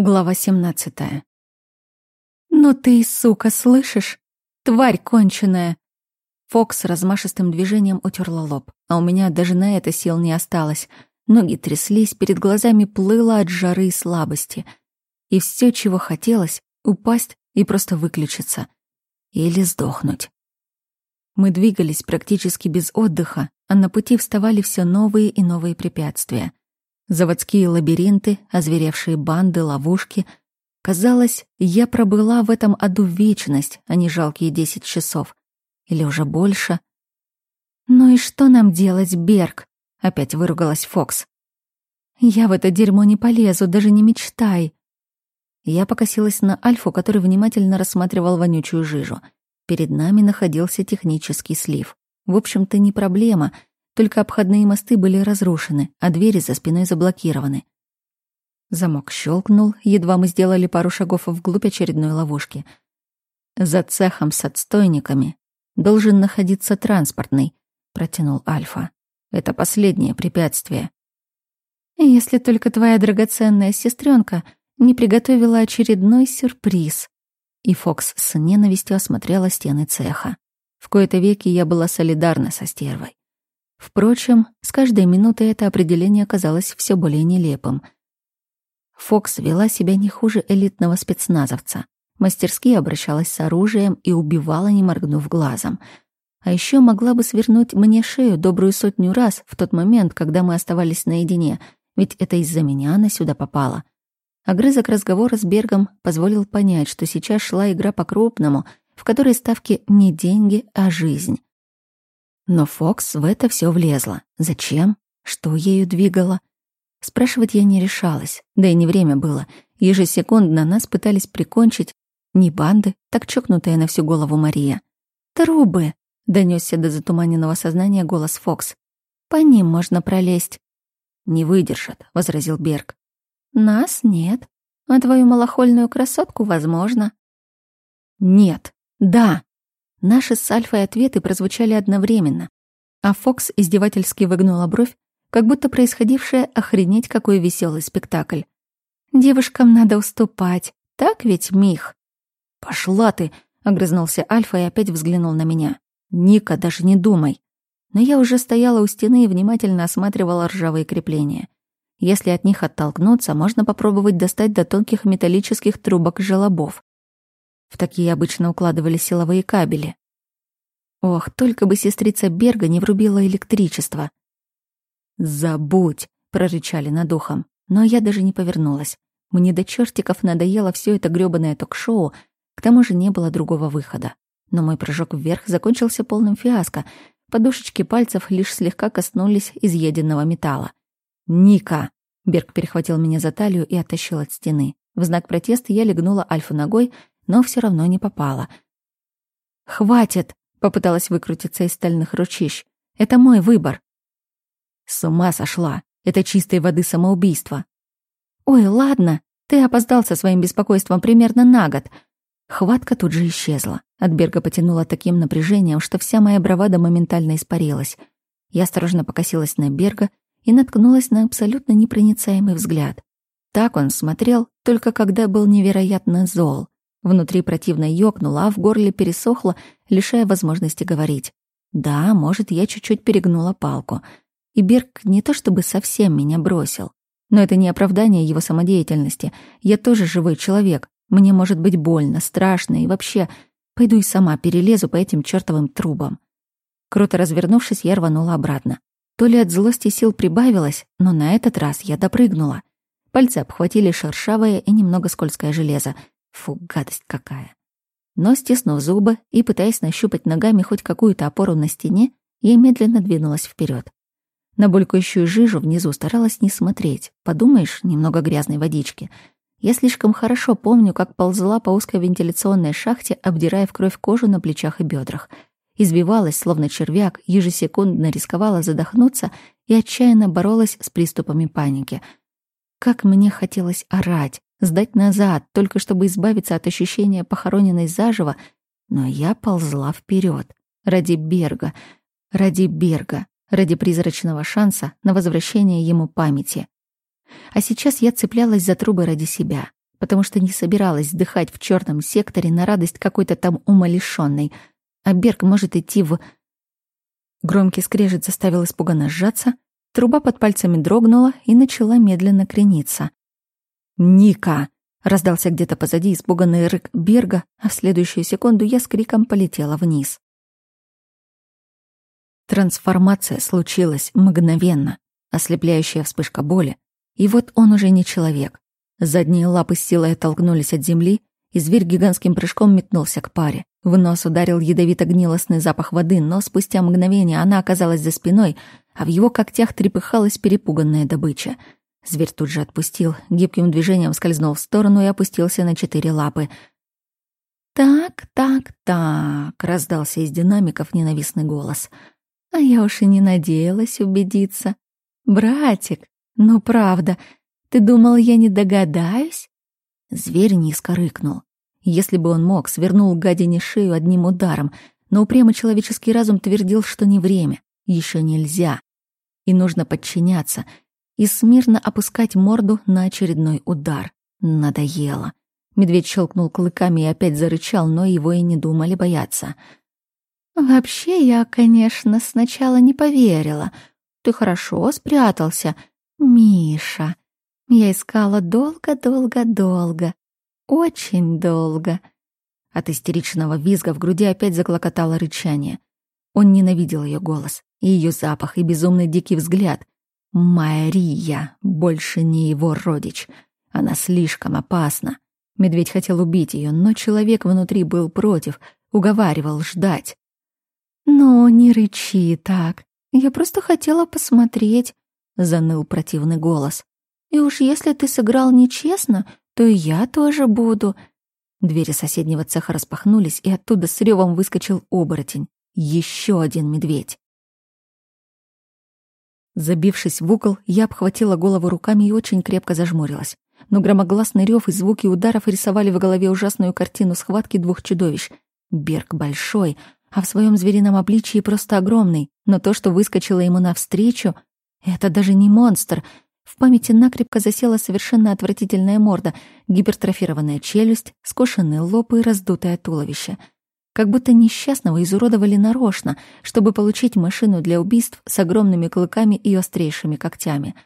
Глава 17. «Ну ты, сука, слышишь? Тварь конченая!» Фокс размашистым движением утерла лоб, а у меня даже на это сил не осталось. Ноги тряслись, перед глазами плыло от жары и слабости. И все, чего хотелось — упасть и просто выключиться. Или сдохнуть. Мы двигались практически без отдыха, а на пути вставали все новые и новые препятствия. Заводские лабиринты, озверевшие банды, ловушки. Казалось, я пробыла в этом аду вечность, а не жалкие десять часов. Или уже больше. «Ну и что нам делать, Берг?» — опять выругалась Фокс. «Я в это дерьмо не полезу, даже не мечтай». Я покосилась на Альфу, который внимательно рассматривал вонючую жижу. Перед нами находился технический слив. В общем-то, не проблема — только обходные мосты были разрушены, а двери за спиной заблокированы. Замок щелкнул, едва мы сделали пару шагов вглубь очередной ловушки. «За цехом с отстойниками должен находиться транспортный», — протянул Альфа. «Это последнее препятствие». «Если только твоя драгоценная сестренка не приготовила очередной сюрприз». И Фокс с ненавистью осмотрела стены цеха. В кои-то веки я была солидарна со стервой. Впрочем, с каждой минутой это определение казалось все более нелепым. Фокс вела себя не хуже элитного спецназовца. Мастерски обращалась с оружием и убивала, не моргнув глазом. А еще могла бы свернуть мне шею добрую сотню раз в тот момент, когда мы оставались наедине, ведь это из-за меня она сюда попала. Огрызок разговора с Бергом позволил понять, что сейчас шла игра по-крупному, в которой ставки не деньги, а жизнь. Но Фокс в это все влезла. Зачем? Что ею двигало? Спрашивать я не решалась, да и не время было. Ежесекундно нас пытались прикончить не банды, так чокнутая на всю голову Мария. «Трубы!» — донесся до затуманенного сознания голос Фокс. «По ним можно пролезть». «Не выдержат», — возразил Берг. «Нас нет, а твою малохольную красотку возможно». «Нет, да», Наши с Альфой ответы прозвучали одновременно, а Фокс издевательски выгнула бровь, как будто происходившее охренеть какой веселый спектакль. «Девушкам надо уступать, так ведь, Мих?» «Пошла ты!» — огрызнулся Альфа и опять взглянул на меня. «Ника, даже не думай!» Но я уже стояла у стены и внимательно осматривала ржавые крепления. Если от них оттолкнуться, можно попробовать достать до тонких металлических трубок желобов. В такие обычно укладывали силовые кабели. Ох, только бы сестрица Берга не врубила электричество. «Забудь!» — прорычали над ухом. Но я даже не повернулась. Мне до чертиков надоело все это грёбаное ток-шоу, к тому же не было другого выхода. Но мой прыжок вверх закончился полным фиаско. Подушечки пальцев лишь слегка коснулись изъеденного металла. «Ника!» — Берг перехватил меня за талию и оттащил от стены. В знак протеста я легнула Альфу ногой, но все равно не попала. «Хватит!» — попыталась выкрутиться из стальных ручищ. «Это мой выбор». С ума сошла. Это чистой воды самоубийство. «Ой, ладно, ты опоздал со своим беспокойством примерно на год». Хватка тут же исчезла. От Берга потянула таким напряжением, что вся моя бравада моментально испарилась. Я осторожно покосилась на Берга и наткнулась на абсолютно непроницаемый взгляд. Так он смотрел, только когда был невероятно зол. Внутри противно ёкнуло, а в горле пересохло, лишая возможности говорить. Да, может, я чуть-чуть перегнула палку. И Берг не то чтобы совсем меня бросил. Но это не оправдание его самодеятельности. Я тоже живой человек. Мне может быть больно, страшно и вообще... Пойду и сама перелезу по этим чертовым трубам. Круто развернувшись, я рванула обратно. То ли от злости сил прибавилось, но на этот раз я допрыгнула. Пальцы обхватили шершавое и немного скользкое железо. Фу, гадость какая. Но, стиснув зубы и пытаясь нащупать ногами хоть какую-то опору на стене, я медленно двинулась вперед. На булькающую жижу внизу старалась не смотреть. Подумаешь, немного грязной водички. Я слишком хорошо помню, как ползла по узкой вентиляционной шахте, обдирая в кровь кожу на плечах и бедрах. Избивалась, словно червяк, ежесекундно рисковала задохнуться и отчаянно боролась с приступами паники. Как мне хотелось орать, сдать назад, только чтобы избавиться от ощущения похороненной заживо, но я ползла вперед ради Берга, ради Берга, ради призрачного шанса на возвращение ему памяти. А сейчас я цеплялась за трубы ради себя. потому что не собиралась вздыхать в черном секторе на радость какой-то там умалишенной. А Берг может идти в... Громкий скрежет заставил испуганно сжаться, труба под пальцами дрогнула и начала медленно крениться. «Ника!» — раздался где-то позади испуганный рык Берга, а в следующую секунду я с криком полетела вниз. Трансформация случилась мгновенно, ослепляющая вспышка боли, и вот он уже не человек. Задние лапы с силой оттолкнулись от земли, и зверь гигантским прыжком метнулся к паре. В нос ударил ядовито-гнилостный запах воды, но спустя мгновение она оказалась за спиной, а в его когтях трепыхалась перепуганная добыча. Зверь тут же отпустил, гибким движением скользнул в сторону и опустился на четыре лапы. «Так, так, так», — раздался из динамиков ненавистный голос. «А я уж и не надеялась убедиться. Братик, ну правда, ты думал, я не догадаюсь?» Зверь низко рыкнул. Если бы он мог, свернул гадине шею одним ударом, но упрямый человеческий разум твердил, что не время, еще нельзя. И нужно подчиняться и смирно опускать морду на очередной удар. Надоело. Медведь щелкнул клыками и опять зарычал, но его и не думали бояться. «Вообще я, конечно, сначала не поверила. Ты хорошо спрятался, Миша. Я искала долго-долго-долго. Очень долго. От истеричного визга в груди опять заклокотало рычание. Он ненавидел ее голос, и ее запах, и безумный дикий взгляд. Мария больше не его родич. Она слишком опасна. Медведь хотел убить ее, но человек внутри был против, уговаривал ждать. «Ну, не рычи так. Я просто хотела посмотреть», — заныл противный голос. И уж если ты сыграл нечестно, то и я тоже буду». Двери соседнего цеха распахнулись, и оттуда с ревом выскочил оборотень. Еще один медведь. Забившись в угол, я обхватила голову руками и очень крепко зажмурилась. Но громогласный рев и звуки ударов рисовали в голове ужасную картину схватки двух чудовищ. Берг большой, а в своем зверином обличии просто огромный, но то, что выскочило ему навстречу, это даже не монстр — в памяти накрепко засела совершенно отвратительная морда, гипертрофированная челюсть, скошенный лоб и раздутое туловище. Как будто несчастного изуродовали нарочно, чтобы получить машину для убийств с огромными клыками и острейшими когтями.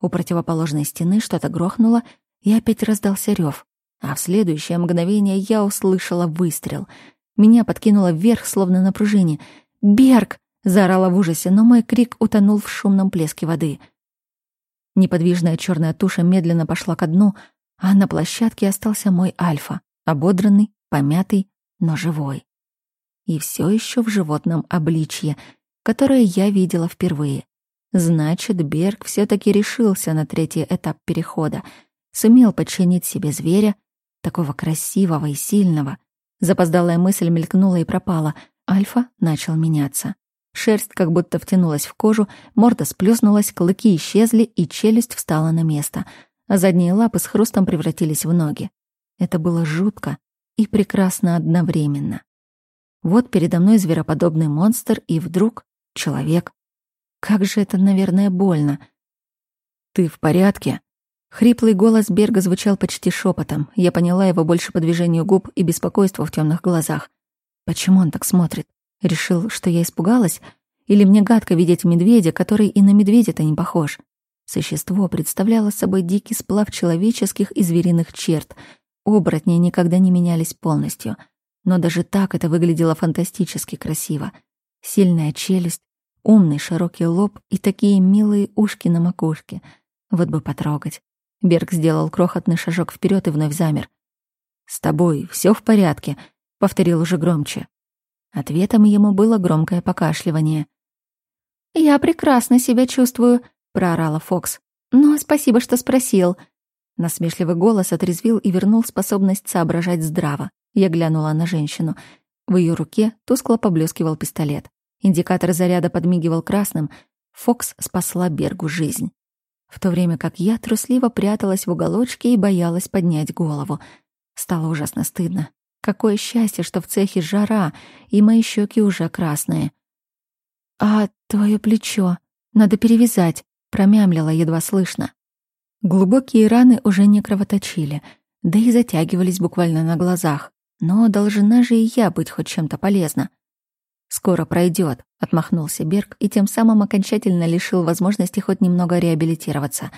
У противоположной стены что-то грохнуло, и опять раздался рев. А в следующее мгновение я услышала выстрел. Меня подкинуло вверх, словно на пружине. «Берг!» — заорала в ужасе, но мой крик утонул в шумном плеске воды — Неподвижная черная туша медленно пошла ко дну, а на площадке остался мой Альфа, ободранный, помятый, но живой. И все еще в животном обличье, которое я видела впервые. Значит, Берг все таки решился на третий этап перехода, сумел подчинить себе зверя, такого красивого и сильного. Запоздалая мысль мелькнула и пропала. Альфа начал меняться. Шерсть как будто втянулась в кожу, морда сплюснулась, клыки исчезли, и челюсть встала на место, а задние лапы с хрустом превратились в ноги. Это было жутко и прекрасно одновременно. Вот передо мной звероподобный монстр, и вдруг человек. Как же это, наверное, больно. «Ты в порядке?» Хриплый голос Берга звучал почти шепотом. Я поняла его больше по движению губ и беспокойству в темных глазах. Почему он так смотрит? Решил, что я испугалась? Или мне гадко видеть медведя, который и на медведя-то не похож? Существо представляло собой дикий сплав человеческих и звериных черт. Оборотни никогда не менялись полностью. Но даже так это выглядело фантастически красиво. Сильная челюсть, умный широкий лоб и такие милые ушки на макушке. Вот бы потрогать. Берг сделал крохотный шажок вперед и вновь замер. «С тобой все в порядке», — повторил уже громче. Ответом ему было громкое покашливание. «Я прекрасно себя чувствую», — проорала Фокс. «Но спасибо, что спросил». Насмешливый голос отрезвил и вернул способность соображать здраво. Я глянула на женщину. В ее руке тускло поблескивал пистолет. Индикатор заряда подмигивал красным. Фокс спасла Бергу жизнь. В то время как я трусливо пряталась в уголочке и боялась поднять голову. Стало ужасно стыдно. Какое счастье, что в цехе жара, и мои щеки уже красные. «А твое плечо? Надо перевязать», — промямлила едва слышно. Глубокие раны уже не кровоточили, да и затягивались буквально на глазах. Но должна же и я быть хоть чем-то полезна. «Скоро пройдет», — отмахнулся Берг и тем самым окончательно лишил возможности хоть немного реабилитироваться.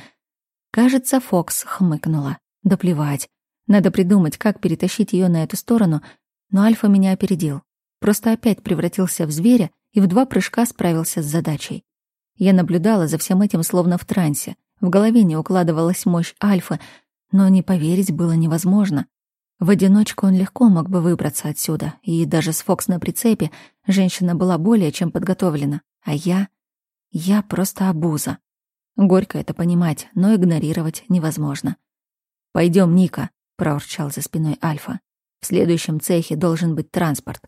Кажется, Фокс хмыкнула. Да плевать. Надо придумать, как перетащить ее на эту сторону, но Альфа меня опередил. Просто опять превратился в зверя и в два прыжка справился с задачей. Я наблюдала за всем этим словно в трансе. В голове не укладывалась мощь Альфы, но не поверить было невозможно. В одиночку он легко мог бы выбраться отсюда, и даже с Фокс на прицепе женщина была более чем подготовлена. А я... Я просто обуза. Горько это понимать, но игнорировать невозможно. Пойдем, Ника», — проурчал за спиной Альфа. «В следующем цехе должен быть транспорт.